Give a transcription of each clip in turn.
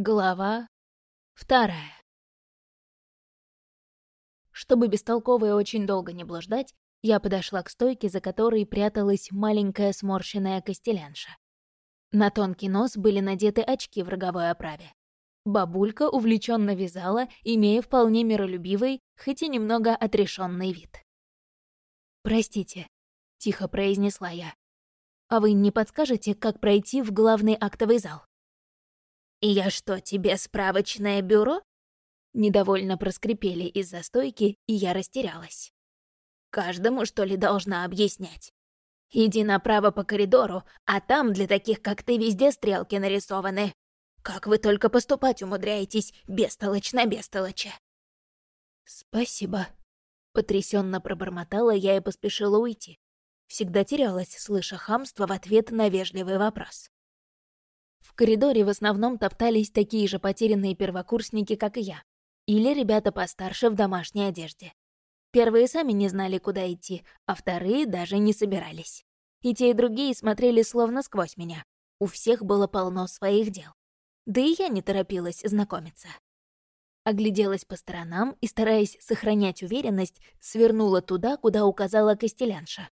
Глава вторая. Чтобы бестолково очень долго не блуждать, я подошла к стойке, за которой пряталась маленькая сморщенная костелянша. На тонкий нос были надеты очки в роговой оправе. Бабулька увлеченно вязала, имея вполне миролюбивый, хоть и немного отрешенный вид. «Простите», — тихо произнесла я. «А вы не подскажете, как пройти в главный актовый зал?» «И я что, тебе справочное бюро?» Недовольно проскрипели из-за стойки, и я растерялась. «Каждому, что ли, должна объяснять? Иди направо по коридору, а там для таких, как ты, везде стрелки нарисованы. Как вы только поступать умудряетесь, бестолочь на бестолоче!» «Спасибо», — потрясенно пробормотала я и поспешила уйти. Всегда терялась, слыша хамство в ответ на вежливый вопрос. В коридоре в основном топтались такие же потерянные первокурсники, как и я. Или ребята постарше в домашней одежде. Первые сами не знали, куда идти, а вторые даже не собирались. И те, и другие смотрели словно сквозь меня. У всех было полно своих дел. Да и я не торопилась знакомиться. Огляделась по сторонам и, стараясь сохранять уверенность, свернула туда, куда указала Костелянша.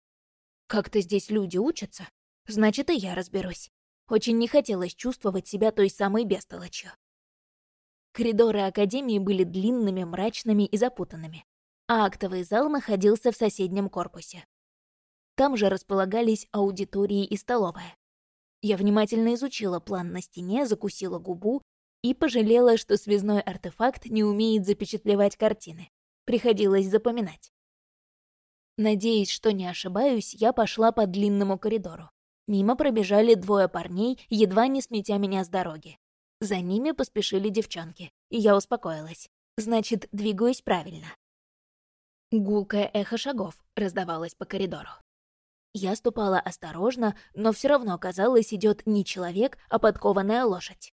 Как-то здесь люди учатся, значит, и я разберусь. Очень не хотелось чувствовать себя той самой бестолочью. Коридоры Академии были длинными, мрачными и запутанными, а актовый зал находился в соседнем корпусе. Там же располагались аудитории и столовая. Я внимательно изучила план на стене, закусила губу и пожалела, что связной артефакт не умеет запечатлевать картины. Приходилось запоминать. Надеясь, что не ошибаюсь, я пошла по длинному коридору. Мимо пробежали двое парней, едва не сметя меня с дороги. За ними поспешили девчонки, и я успокоилась. Значит, двигаюсь правильно. Гулкое эхо шагов раздавалось по коридору. Я ступала осторожно, но все равно, казалось, идет не человек, а подкованная лошадь.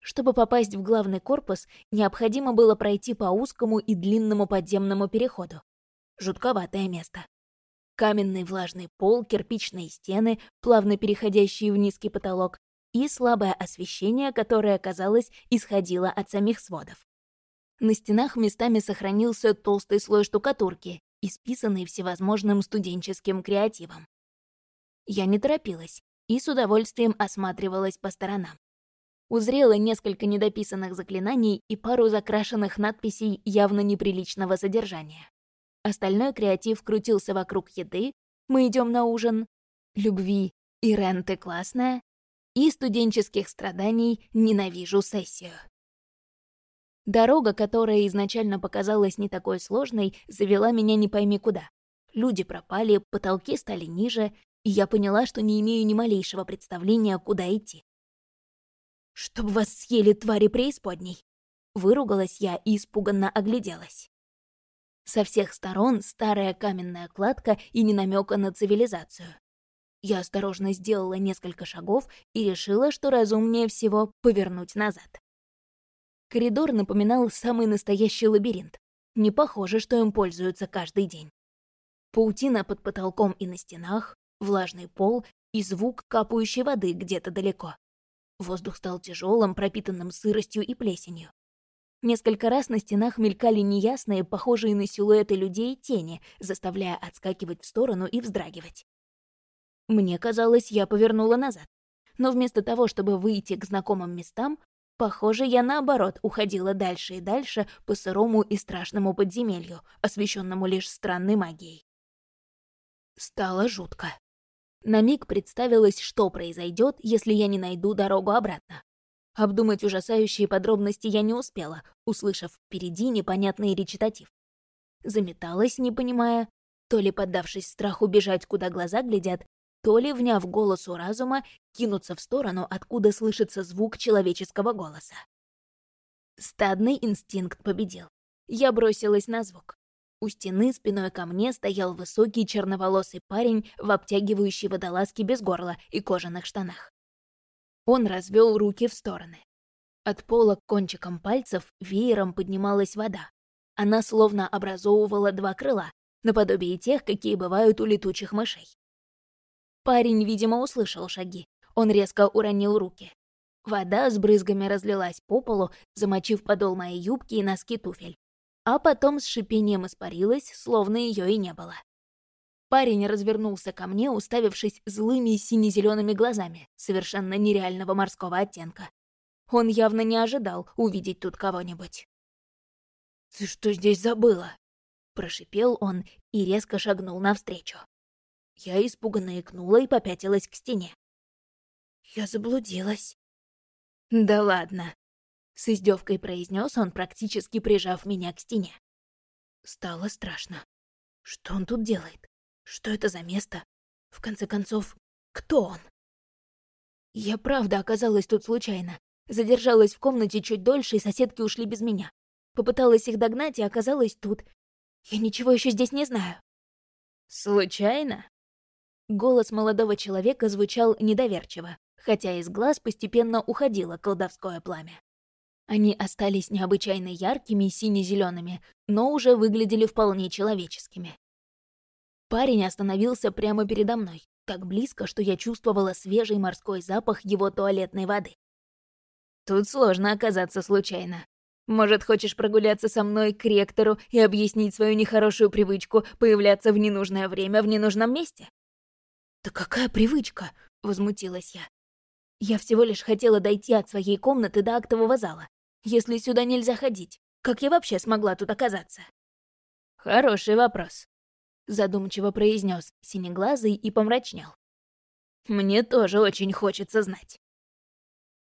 Чтобы попасть в главный корпус, необходимо было пройти по узкому и длинному подземному переходу. Жутковатое место. Каменный влажный пол, кирпичные стены, плавно переходящие в низкий потолок, и слабое освещение, которое, казалось, исходило от самих сводов. На стенах местами сохранился толстый слой штукатурки, исписанный всевозможным студенческим креативом. Я не торопилась и с удовольствием осматривалась по сторонам. Узрела несколько недописанных заклинаний и пару закрашенных надписей явно неприличного содержания. Остальной креатив крутился вокруг еды, мы идем на ужин, любви и ренты классная, и студенческих страданий ненавижу сессию. Дорога, которая изначально показалась не такой сложной, завела меня не пойми куда. Люди пропали, потолки стали ниже, и я поняла, что не имею ни малейшего представления, куда идти. «Чтоб вас съели твари преисподней!» Выругалась я и испуганно огляделась. Со всех сторон старая каменная кладка и не намека на цивилизацию. Я осторожно сделала несколько шагов и решила, что разумнее всего повернуть назад. Коридор напоминал самый настоящий лабиринт. Не похоже, что им пользуются каждый день. Паутина под потолком и на стенах, влажный пол и звук капающей воды где-то далеко. Воздух стал тяжелым, пропитанным сыростью и плесенью. Несколько раз на стенах мелькали неясные, похожие на силуэты людей, тени, заставляя отскакивать в сторону и вздрагивать. Мне казалось, я повернула назад. Но вместо того, чтобы выйти к знакомым местам, похоже, я наоборот уходила дальше и дальше по сырому и страшному подземелью, освещенному лишь странной магией. Стало жутко. На миг представилось, что произойдет, если я не найду дорогу обратно. Обдумать ужасающие подробности я не успела, услышав впереди непонятный речитатив. Заметалась, не понимая, то ли поддавшись страху бежать, куда глаза глядят, то ли, вняв голосу разума, кинуться в сторону, откуда слышится звук человеческого голоса. Стадный инстинкт победил. Я бросилась на звук. У стены спиной ко мне стоял высокий черноволосый парень в обтягивающей водолазке без горла и кожаных штанах. Он развел руки в стороны. От пола к кончикам пальцев веером поднималась вода. Она словно образовывала два крыла, наподобие тех, какие бывают у летучих мышей. Парень, видимо, услышал шаги. Он резко уронил руки. Вода с брызгами разлилась по полу, замочив подол моей юбки и носки туфель. А потом с шипением испарилась, словно ее и не было. Парень развернулся ко мне, уставившись злыми сине-зелеными глазами, совершенно нереального морского оттенка. Он явно не ожидал увидеть тут кого-нибудь. «Ты что здесь забыла?» — прошипел он и резко шагнул навстречу. Я испуганно икнула и попятилась к стене. «Я заблудилась». «Да ладно», — с издевкой произнес он, практически прижав меня к стене. Стало страшно. Что он тут делает? Что это за место? В конце концов, кто он? Я правда оказалась тут случайно. Задержалась в комнате чуть дольше, и соседки ушли без меня. Попыталась их догнать и оказалась тут. Я ничего еще здесь не знаю. «Случайно?» Голос молодого человека звучал недоверчиво, хотя из глаз постепенно уходило колдовское пламя. Они остались необычайно яркими и сине зелеными но уже выглядели вполне человеческими. Парень остановился прямо передо мной, так близко, что я чувствовала свежий морской запах его туалетной воды. Тут сложно оказаться случайно. Может, хочешь прогуляться со мной к ректору и объяснить свою нехорошую привычку появляться в ненужное время в ненужном месте? «Да какая привычка?» — возмутилась я. «Я всего лишь хотела дойти от своей комнаты до актового зала. Если сюда нельзя ходить, как я вообще смогла тут оказаться?» «Хороший вопрос», задумчиво произнес синеглазый и помрачнел. Мне тоже очень хочется знать.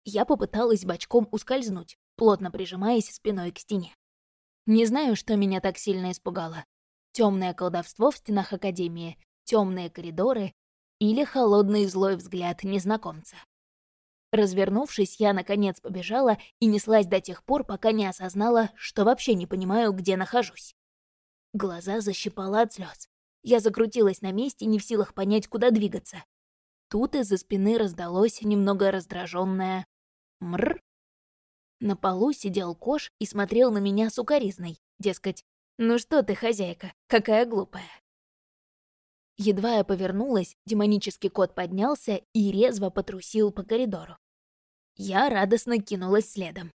Я попыталась бочком ускользнуть, плотно прижимаясь спиной к стене. Не знаю, что меня так сильно испугало. Темное колдовство в стенах Академии, темные коридоры или холодный злой взгляд незнакомца. Развернувшись, я, наконец, побежала и неслась до тех пор, пока не осознала, что вообще не понимаю, где нахожусь. Глаза защипала от слез. Я закрутилась на месте, не в силах понять, куда двигаться. Тут из-за спины раздалось немного раздраженное «мр». На полу сидел Кош и смотрел на меня сукоризной, дескать, «Ну что ты, хозяйка, какая глупая». Едва я повернулась, демонический кот поднялся и резво потрусил по коридору. Я радостно кинулась следом.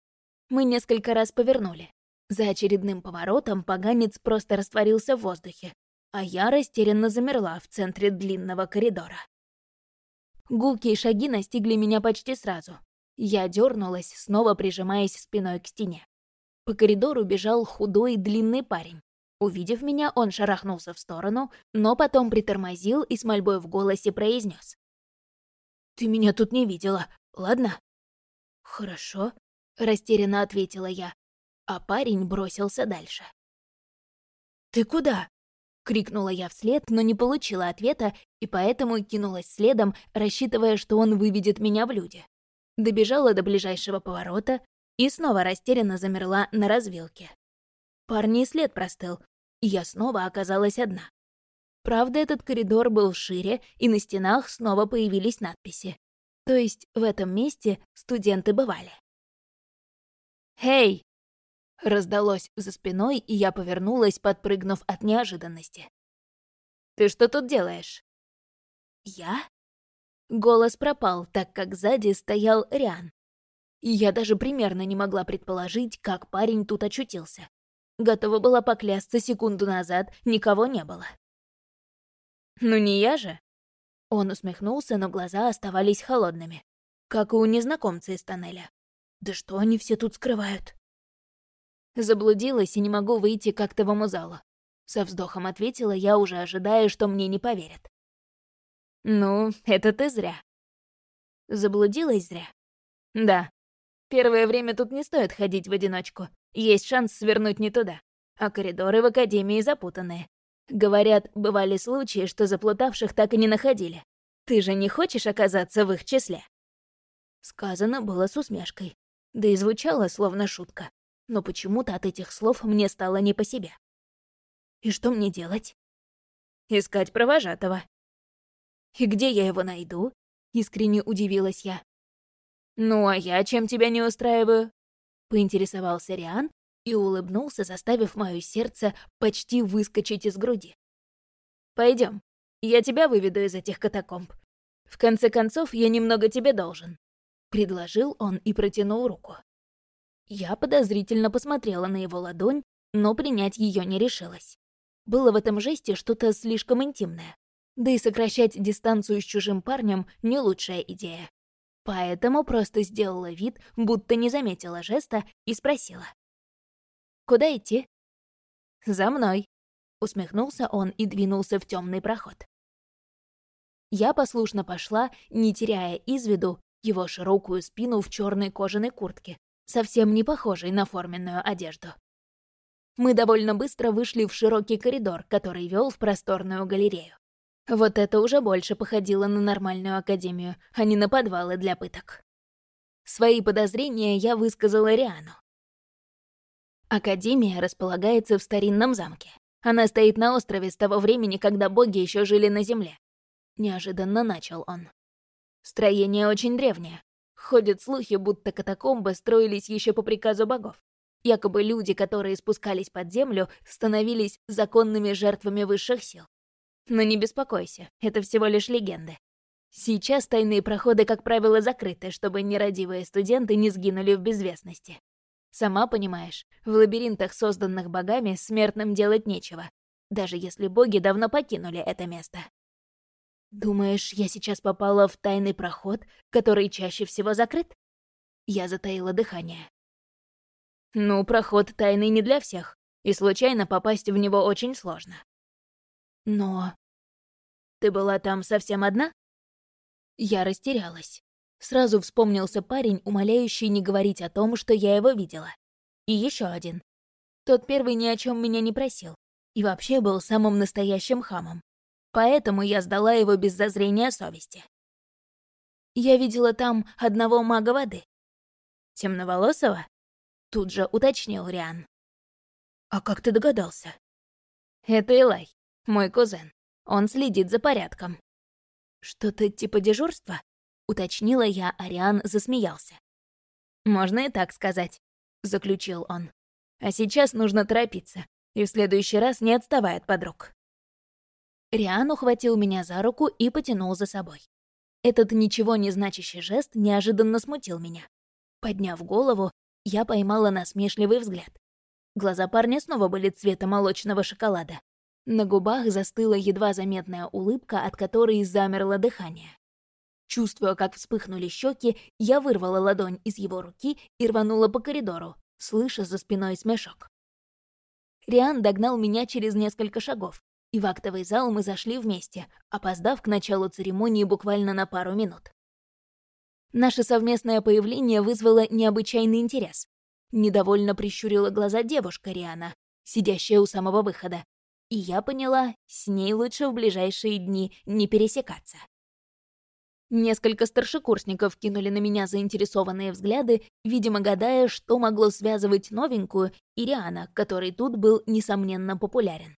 Мы несколько раз повернули. За очередным поворотом поганец просто растворился в воздухе, а я растерянно замерла в центре длинного коридора. Гулкие шаги настигли меня почти сразу. Я дернулась, снова прижимаясь спиной к стене. По коридору бежал худой длинный парень. Увидев меня, он шарахнулся в сторону, но потом притормозил и с мольбой в голосе произнес: «Ты меня тут не видела, ладно?» «Хорошо», — растерянно ответила я а парень бросился дальше. «Ты куда?» — крикнула я вслед, но не получила ответа, и поэтому кинулась следом, рассчитывая, что он выведет меня в люди. Добежала до ближайшего поворота и снова растерянно замерла на развилке. Парни след простыл, и я снова оказалась одна. Правда, этот коридор был шире, и на стенах снова появились надписи. То есть в этом месте студенты бывали. «Хей!» Раздалось за спиной, и я повернулась, подпрыгнув от неожиданности. «Ты что тут делаешь?» «Я?» Голос пропал, так как сзади стоял Риан. Я даже примерно не могла предположить, как парень тут очутился. Готова была поклясться секунду назад, никого не было. «Ну не я же?» Он усмехнулся, но глаза оставались холодными. Как и у незнакомца из тоннеля. «Да что они все тут скрывают?» Заблудилась и не могу выйти к актовому залу. Со вздохом ответила я, уже ожидая, что мне не поверят. «Ну, это ты зря». Заблудилась зря? Да. Первое время тут не стоит ходить в одиночку. Есть шанс свернуть не туда. А коридоры в Академии запутанные. Говорят, бывали случаи, что заплутавших так и не находили. Ты же не хочешь оказаться в их числе?» Сказано было с усмешкой. Да и звучало словно шутка но почему-то от этих слов мне стало не по себе. И что мне делать? Искать провожатого. И где я его найду? Искренне удивилась я. Ну, а я чем тебя не устраиваю? Поинтересовался Риан и улыбнулся, заставив мое сердце почти выскочить из груди. Пойдем, я тебя выведу из этих катакомб. В конце концов, я немного тебе должен. предложил он и протянул руку. Я подозрительно посмотрела на его ладонь, но принять ее не решилась. Было в этом жесте что-то слишком интимное. Да и сокращать дистанцию с чужим парнем — не лучшая идея. Поэтому просто сделала вид, будто не заметила жеста и спросила. «Куда идти?» «За мной», — усмехнулся он и двинулся в темный проход. Я послушно пошла, не теряя из виду его широкую спину в черной кожаной куртке, совсем не похожей на форменную одежду. Мы довольно быстро вышли в широкий коридор, который вел в просторную галерею. Вот это уже больше походило на нормальную академию, а не на подвалы для пыток. Свои подозрения я высказала Риану. Академия располагается в старинном замке. Она стоит на острове с того времени, когда боги еще жили на земле. Неожиданно начал он. Строение очень древнее. Ходят слухи, будто катакомбы строились еще по приказу богов. Якобы люди, которые спускались под землю, становились законными жертвами высших сил. Но не беспокойся, это всего лишь легенды. Сейчас тайные проходы, как правило, закрыты, чтобы нерадивые студенты не сгинули в безвестности. Сама понимаешь, в лабиринтах, созданных богами, смертным делать нечего, даже если боги давно покинули это место. Думаешь, я сейчас попала в тайный проход, который чаще всего закрыт? Я затаила дыхание. Ну, проход тайный не для всех, и случайно попасть в него очень сложно. Но... Ты была там совсем одна? Я растерялась. Сразу вспомнился парень, умоляющий не говорить о том, что я его видела. И еще один. Тот первый ни о чем меня не просил. И вообще был самым настоящим хамом. Поэтому я сдала его без зазрения совести. Я видела там одного мага воды. Темноволосого? Тут же уточнил Риан. А как ты догадался? Это Элай. Мой кузен. Он следит за порядком. Что-то типа дежурства? Уточнила я, Ариан засмеялся. Можно и так сказать, заключил он. А сейчас нужно торопиться, и в следующий раз не отставай от подруг. Риан ухватил меня за руку и потянул за собой. Этот ничего не значащий жест неожиданно смутил меня. Подняв голову, я поймала насмешливый взгляд. Глаза парня снова были цвета молочного шоколада. На губах застыла едва заметная улыбка, от которой замерло дыхание. Чувствуя, как вспыхнули щеки, я вырвала ладонь из его руки и рванула по коридору, слыша за спиной смешок. Риан догнал меня через несколько шагов, и в актовый зал мы зашли вместе, опоздав к началу церемонии буквально на пару минут. Наше совместное появление вызвало необычайный интерес. Недовольно прищурила глаза девушка Риана, сидящая у самого выхода, и я поняла, с ней лучше в ближайшие дни не пересекаться. Несколько старшекурсников кинули на меня заинтересованные взгляды, видимо, гадая, что могло связывать новенькую и Риана, который тут был, несомненно, популярен.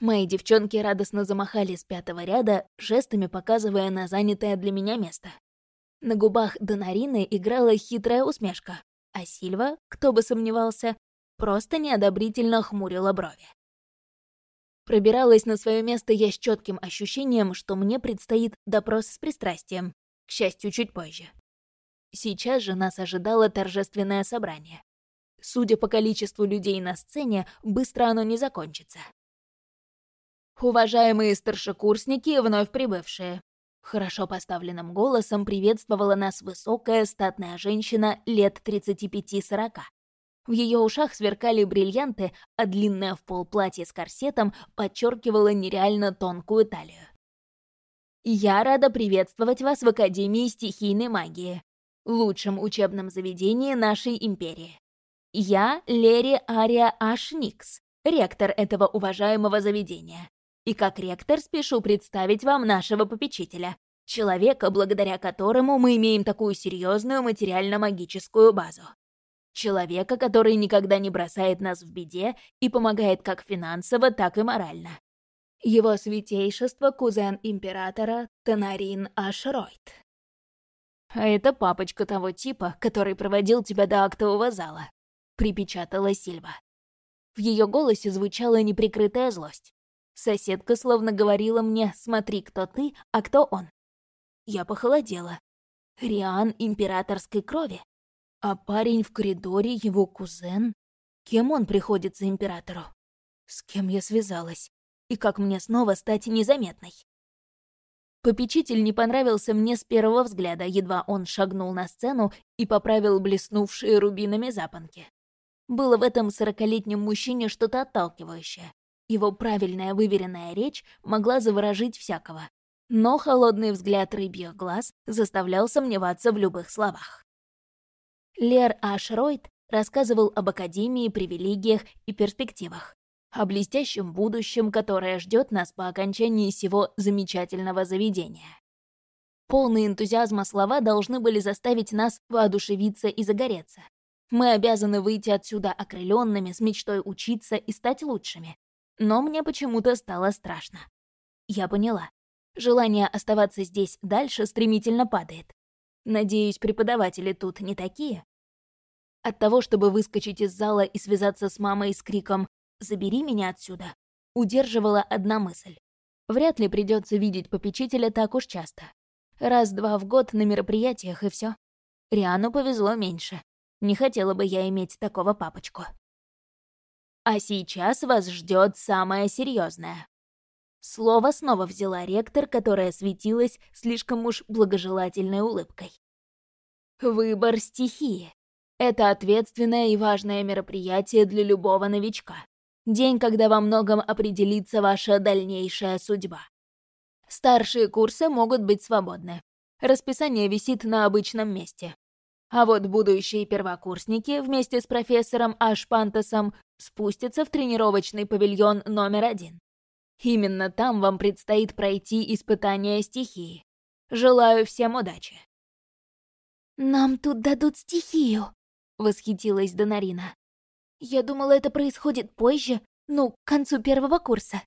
Мои девчонки радостно замахали с пятого ряда, жестами показывая на занятое для меня место. На губах Донарины играла хитрая усмешка, а Сильва, кто бы сомневался, просто неодобрительно хмурила брови. Пробиралась на свое место я с четким ощущением, что мне предстоит допрос с пристрастием, к счастью, чуть позже. Сейчас же нас ожидало торжественное собрание. Судя по количеству людей на сцене, быстро оно не закончится. «Уважаемые старшекурсники, вновь прибывшие!» Хорошо поставленным голосом приветствовала нас высокая статная женщина лет 35-40. В ее ушах сверкали бриллианты, а длинное в пол платье с корсетом подчеркивало нереально тонкую талию. «Я рада приветствовать вас в Академии стихийной магии, лучшем учебном заведении нашей империи. Я Лери Ария Ашникс, ректор этого уважаемого заведения. И как ректор спешу представить вам нашего попечителя, человека, благодаря которому мы имеем такую серьезную материально-магическую базу. Человека, который никогда не бросает нас в беде и помогает как финансово, так и морально. Его святейшество — кузен императора Тенарин Ашройт. А это папочка того типа, который проводил тебя до актового зала, припечатала Сильва. В ее голосе звучала неприкрытая злость. Соседка словно говорила мне «смотри, кто ты, а кто он». Я похолодела. Риан императорской крови. А парень в коридоре его кузен. Кем он приходится императору? С кем я связалась? И как мне снова стать незаметной? Попечитель не понравился мне с первого взгляда, едва он шагнул на сцену и поправил блеснувшие рубинами запонки. Было в этом сорокалетнем мужчине что-то отталкивающее. Его правильная выверенная речь могла заворожить всякого. Но холодный взгляд рыбьих глаз заставлял сомневаться в любых словах. Лер Ашройд рассказывал об Академии, привилегиях и перспективах, о блестящем будущем, которое ждет нас по окончании всего замечательного заведения. Полные энтузиазма слова должны были заставить нас воодушевиться и загореться. Мы обязаны выйти отсюда окрыленными, с мечтой учиться и стать лучшими. Но мне почему-то стало страшно. Я поняла. Желание оставаться здесь дальше стремительно падает. Надеюсь, преподаватели тут не такие. От того, чтобы выскочить из зала и связаться с мамой с криком «Забери меня отсюда», удерживала одна мысль. Вряд ли придется видеть попечителя так уж часто. Раз-два в год на мероприятиях и все. Риану повезло меньше. Не хотела бы я иметь такого папочку. А сейчас вас ждет самое серьезное. Слово снова взяла ректор, которая светилась слишком уж благожелательной улыбкой. Выбор стихии. Это ответственное и важное мероприятие для любого новичка. День, когда во многом определится ваша дальнейшая судьба. Старшие курсы могут быть свободны. Расписание висит на обычном месте. А вот будущие первокурсники вместе с профессором Ашпантасом спустятся в тренировочный павильон номер один. Именно там вам предстоит пройти испытание стихии. Желаю всем удачи. «Нам тут дадут стихию», — восхитилась Донарина. «Я думала, это происходит позже, ну, к концу первого курса.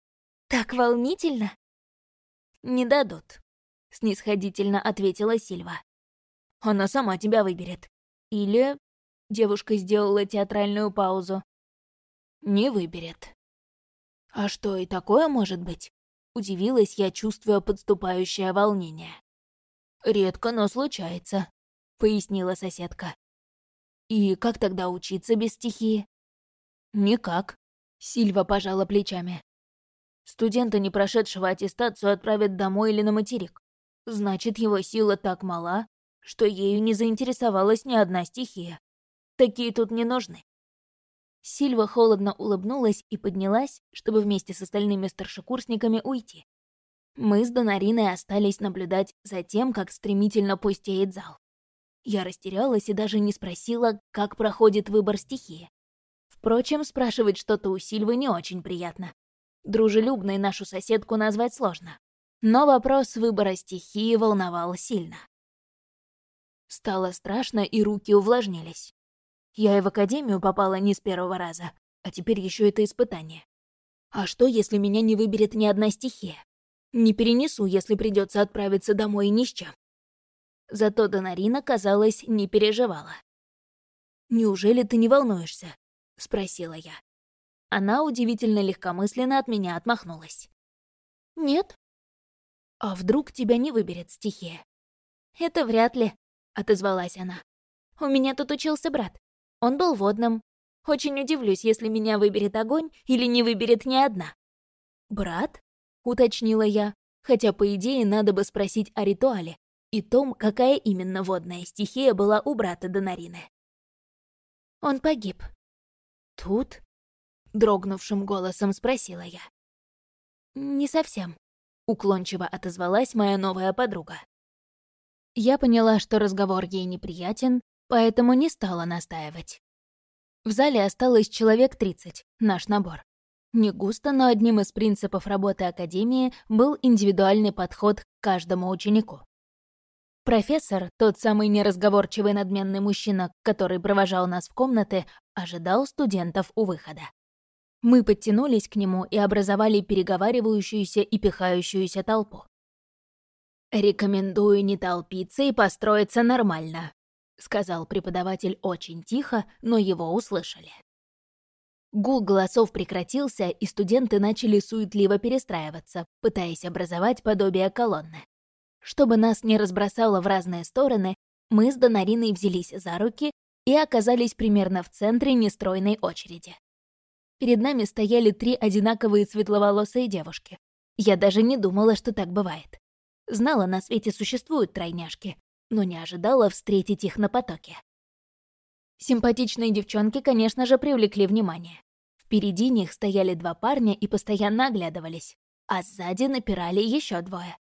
Так волнительно!» «Не дадут», — снисходительно ответила Сильва. Она сама тебя выберет. Или...» Девушка сделала театральную паузу. «Не выберет». «А что и такое может быть?» Удивилась я, чувствуя подступающее волнение. «Редко, но случается», — пояснила соседка. «И как тогда учиться без стихии?» «Никак», — Сильва пожала плечами. «Студента, не прошедшего аттестацию, отправят домой или на материк. Значит, его сила так мала, что ею не заинтересовалась ни одна стихия. Такие тут не нужны. Сильва холодно улыбнулась и поднялась, чтобы вместе с остальными старшекурсниками уйти. Мы с Донариной остались наблюдать за тем, как стремительно пустеет зал. Я растерялась и даже не спросила, как проходит выбор стихии. Впрочем, спрашивать что-то у Сильвы не очень приятно. Дружелюбной нашу соседку назвать сложно. Но вопрос выбора стихии волновал сильно. Стало страшно, и руки увлажнились. Я и в академию попала не с первого раза, а теперь еще это испытание. А что, если меня не выберет ни одна стихия? Не перенесу, если придется отправиться домой ни с чем. Зато Донарина, казалось, не переживала. «Неужели ты не волнуешься?» — спросила я. Она удивительно легкомысленно от меня отмахнулась. «Нет». «А вдруг тебя не выберет стихия?» «Это вряд ли», отозвалась она. «У меня тут учился брат. Он был водным. Очень удивлюсь, если меня выберет огонь или не выберет ни одна». «Брат?» — уточнила я, хотя, по идее, надо бы спросить о ритуале и том, какая именно водная стихия была у брата Донарины. «Он погиб». «Тут?» — дрогнувшим голосом спросила я. «Не совсем», — уклончиво отозвалась моя новая подруга. Я поняла, что разговор ей неприятен, поэтому не стала настаивать. В зале осталось человек 30, наш набор. Не густо, но одним из принципов работы Академии был индивидуальный подход к каждому ученику. Профессор, тот самый неразговорчивый надменный мужчина, который провожал нас в комнаты, ожидал студентов у выхода. Мы подтянулись к нему и образовали переговаривающуюся и пихающуюся толпу. «Рекомендую не толпиться и построиться нормально», — сказал преподаватель очень тихо, но его услышали. Гул голосов прекратился, и студенты начали суетливо перестраиваться, пытаясь образовать подобие колонны. Чтобы нас не разбросало в разные стороны, мы с Донариной взялись за руки и оказались примерно в центре нестройной очереди. Перед нами стояли три одинаковые светловолосые девушки. Я даже не думала, что так бывает. Знала, на свете существуют тройняшки, но не ожидала встретить их на потоке. Симпатичные девчонки, конечно же, привлекли внимание. Впереди них стояли два парня и постоянно оглядывались, а сзади напирали еще двое.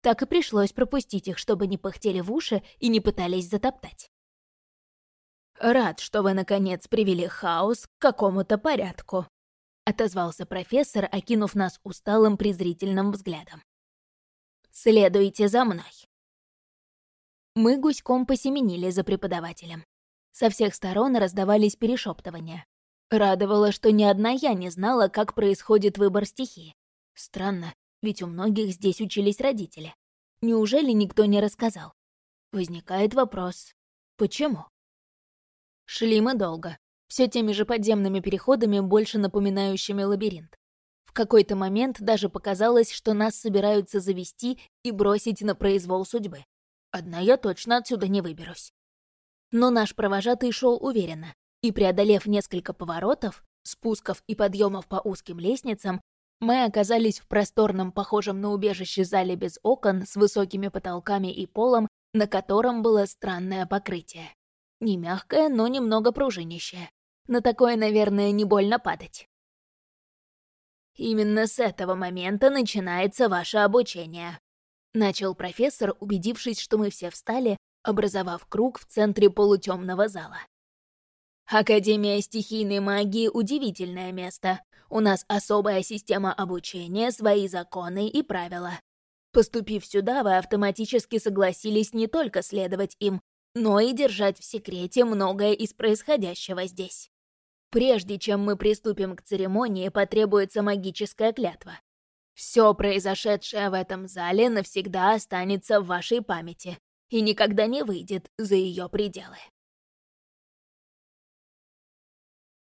Так и пришлось пропустить их, чтобы не пыхтели в уши и не пытались затоптать. «Рад, что вы, наконец, привели хаос к какому-то порядку», — отозвался профессор, окинув нас усталым презрительным взглядом. «Следуйте за мной». Мы гуськом посеменили за преподавателем. Со всех сторон раздавались перешептывания. Радовало, что ни одна я не знала, как происходит выбор стихии. Странно, ведь у многих здесь учились родители. Неужели никто не рассказал? Возникает вопрос, почему? Шли мы долго, все теми же подземными переходами, больше напоминающими лабиринт. В какой-то момент даже показалось, что нас собираются завести и бросить на произвол судьбы. Одна я точно отсюда не выберусь. Но наш провожатый шел уверенно, и, преодолев несколько поворотов, спусков и подъемов по узким лестницам, мы оказались в просторном, похожем на убежище зале без окон, с высокими потолками и полом, на котором было странное покрытие. Не мягкое, но немного пружинищее. На такое, наверное, не больно падать. «Именно с этого момента начинается ваше обучение», — начал профессор, убедившись, что мы все встали, образовав круг в центре полутемного зала. Академия стихийной магии — удивительное место. У нас особая система обучения, свои законы и правила. Поступив сюда, вы автоматически согласились не только следовать им, но и держать в секрете многое из происходящего здесь. Прежде чем мы приступим к церемонии, потребуется магическая клятва. Все произошедшее в этом зале навсегда останется в вашей памяти и никогда не выйдет за ее пределы.